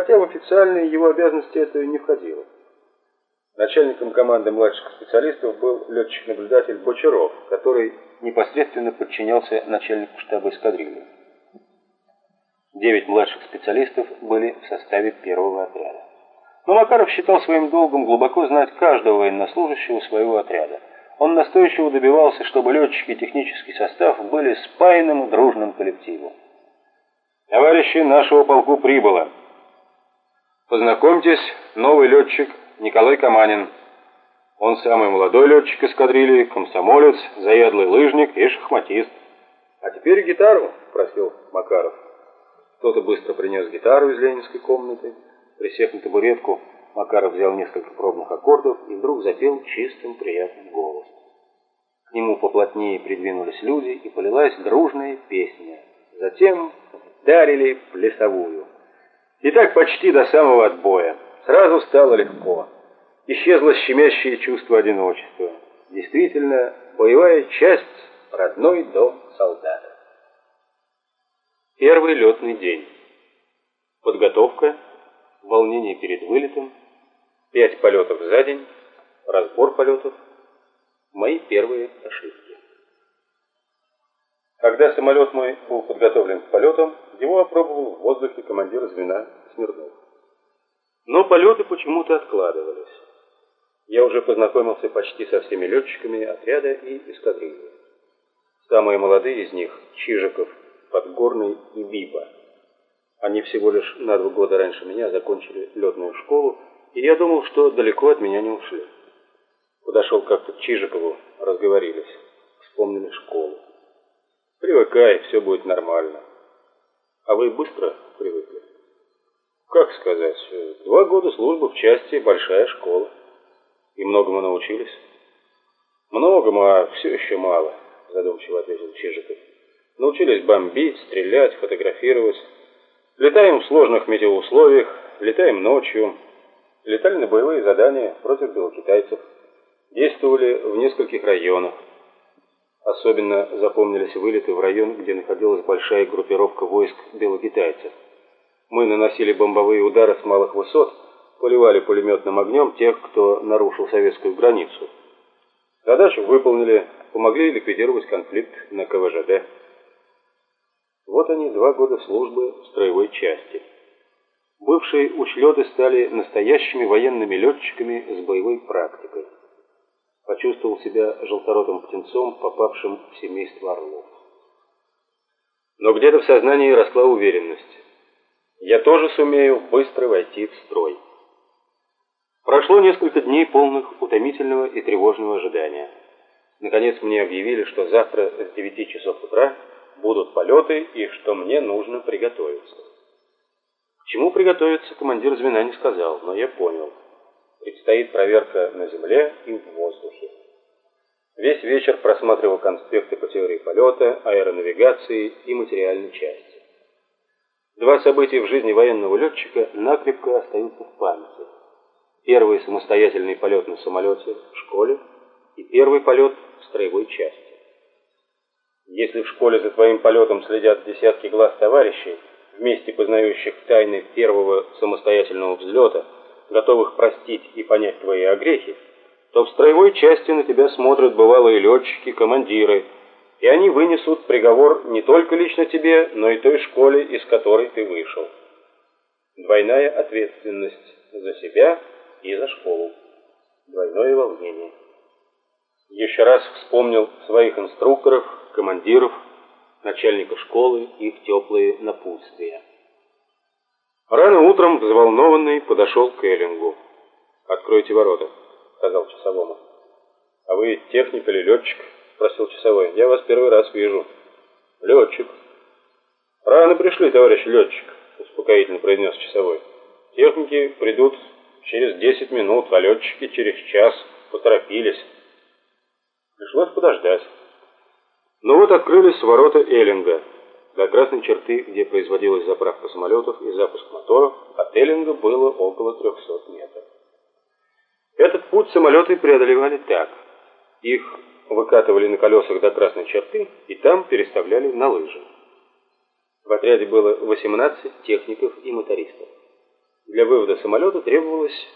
хотя в официальные его обязанности это не входило. Начальником команды младших специалистов был летчик-наблюдатель Бочаров, который непосредственно подчинялся начальнику штаба эскадрильи. Девять младших специалистов были в составе первого отряда. Но Макаров считал своим долгом глубоко знать каждого военнослужащего своего отряда. Он настойчиво добивался, чтобы летчики и технический состав были спаянным дружным коллективом. «Товарищи нашего полку прибыло. Познакомьтесь, новый летчик Николай Каманин. Он самый молодой летчик эскадрильи, комсомолец, заядлый лыжник и шахматист. А теперь гитару, просил Макаров. Кто-то быстро принес гитару из ленинской комнаты. Присев на табуретку, Макаров взял несколько пробных аккордов и вдруг запел чистым приятным голосом. К нему поплотнее придвинулись люди, и полилась дружная песня. Затем дарили плясовую. И так почти до самого отбоя. Сразу стало легко. Исчезло щемящее чувство одиночества. Действительно, боевая часть – родной дом солдата. Первый летный день. Подготовка, волнение перед вылетом, пять полетов за день, разбор полетов, мои первые ошибки. Когда самолет мой был подготовлен к полетам, его опробовал в воздухе командир звена Смирнов. Но полеты почему-то откладывались. Я уже познакомился почти со всеми летчиками отряда и эскадрильи. Самые молодые из них – Чижиков, Подгорный и Биба. Они всего лишь на два года раньше меня закончили летную школу, и я думал, что далеко от меня не ушли. Подошел как-то к Чижикову, разговорились, вспомнили школу. Привыкай, все будет нормально. А вы быстро привыкли? Как сказать, два года службы в части, большая школа. И многому научились? Многому, а все еще мало, задумчиво ответил Чижиков. Научились бомбить, стрелять, фотографировать. Летаем в сложных метеоусловиях, летаем ночью. Летали на боевые задания против белокитайцев. Действовали в нескольких районах. Особенно запомнились вылеты в район, где находилась большая группировка войск белокитайцев. Мы наносили бомбовые удары с малых высот, поливали пулеметным огнем тех, кто нарушил советскую границу. Задачу выполнили, помогли ликвидировать конфликт на КВЖД. Вот они, два года службы в строевой части. Бывшие учлеты стали настоящими военными летчиками с боевой практикой. Почувствовал себя желторотым птенцом, попавшим в семейство орлов. Но где-то в сознании росла уверенность. Я тоже сумею быстро войти в строй. Прошло несколько дней полных утомительного и тревожного ожидания. Наконец мне объявили, что завтра с 9 часов утра будут полеты и что мне нужно приготовиться. К чему приготовиться, командир звена не сказал, но я понял. Предстоит проверка на земле и в воздухе. Весь вечер просматривал конспекты по теории полета, аэронавигации и материальной части. Два события в жизни военного летчика накрепко остаются в памяти. Первый самостоятельный полет на самолете в школе и первый полет в строевой части. Если в школе за твоим полетом следят десятки глаз товарищей, вместе познающих тайны первого самостоятельного взлета, готовых простить и понять твои огрехи, то в строевой части на тебя смотрят бывалые летчики, командиры, и они вынесут приговор не только лично тебе, но и той школе, из которой ты вышел. Двойная ответственность за себя и за школу. Двойное волнение. Еще раз вспомнил своих инструкторов, командиров, начальника школы, их теплые напутствия. Рано утром взволнованный подошел к Эллингу. «Откройте ворота», — сказал часовому. «А вы техник или летчик?» спросил часовой. «Я вас первый раз вижу». «Летчик». «Рано пришли, товарищ летчик», — успокоительно произнес часовой. «Техники придут через десять минут, а летчики через час. Поторопились». Пришлось подождать. Но вот открылись ворота Эллинга. До красной черты, где производилась заправка самолетов и запуск моторов, от Эллинга было около 300 метров. Этот путь самолеты преодолевали так. Их выкатывали на колесах до красной черты и там переставляли на лыжи. В отряде было 18 техников и мотористов. Для вывода самолета требовалось